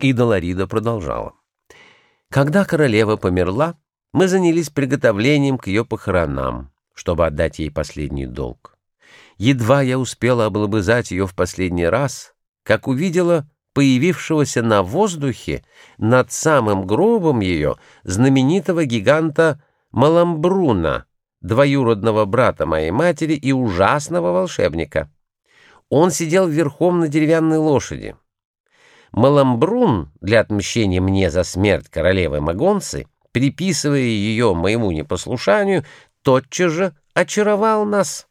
И Долорида продолжала. Когда королева померла, мы занялись приготовлением к ее похоронам, чтобы отдать ей последний долг. Едва я успела облобызать ее в последний раз, как увидела появившегося на воздухе над самым гробом ее знаменитого гиганта Маламбруна, двоюродного брата моей матери и ужасного волшебника. Он сидел верхом на деревянной лошади. Маламбрун для отмщения мне за смерть королевы Магонцы, приписывая ее моему непослушанию, тотчас же очаровал нас.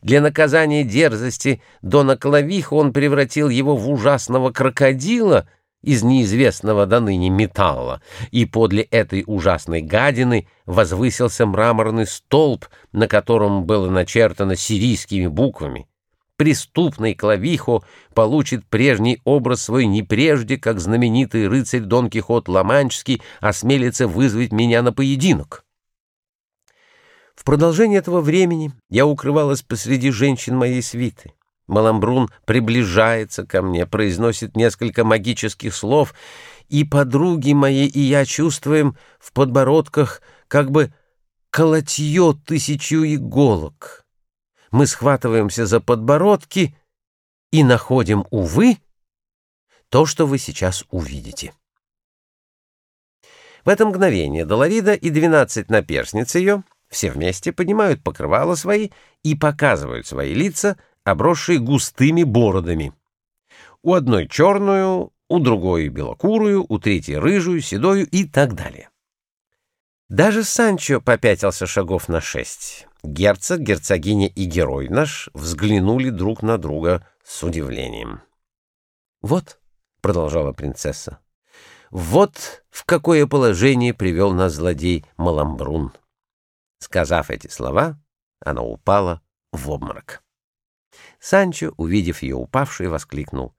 Для наказания дерзости Дона Клавиха он превратил его в ужасного крокодила из неизвестного до ныне металла, и подле этой ужасной гадины возвысился мраморный столб, на котором было начертано сирийскими буквами преступный Клавихо получит прежний образ свой не прежде, как знаменитый рыцарь Дон Кихот Ламанческий осмелится вызвать меня на поединок. В продолжение этого времени я укрывалась посреди женщин моей свиты. Маламбрун приближается ко мне, произносит несколько магических слов, и подруги мои и я чувствуем в подбородках как бы колотье тысячу иголок мы схватываемся за подбородки и находим, увы, то, что вы сейчас увидите. В это мгновение Долорида и двенадцать наперсниц ее все вместе поднимают покрывала свои и показывают свои лица, обросшие густыми бородами. У одной черную, у другой белокурую, у третьей рыжую, седою и так далее. Даже Санчо попятился шагов на шесть. Герцог, герцогиня и герой наш взглянули друг на друга с удивлением. «Вот», — продолжала принцесса, — «вот в какое положение привел нас злодей Маламбрун». Сказав эти слова, она упала в обморок. Санчо, увидев ее упавшую, воскликнул.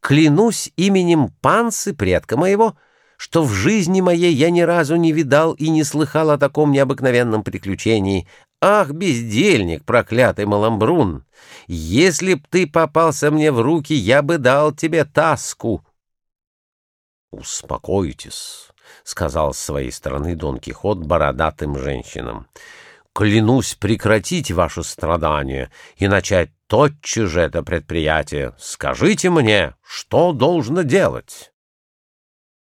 «Клянусь именем панцы, предка моего, — что в жизни моей я ни разу не видал и не слыхал о таком необыкновенном приключении. Ах, бездельник, проклятый Маламбрун! Если б ты попался мне в руки, я бы дал тебе таску. «Успокойтесь», — сказал с своей стороны Дон Кихот бородатым женщинам. «Клянусь прекратить ваше страдание и начать тотчас же это предприятие. Скажите мне, что должно делать?»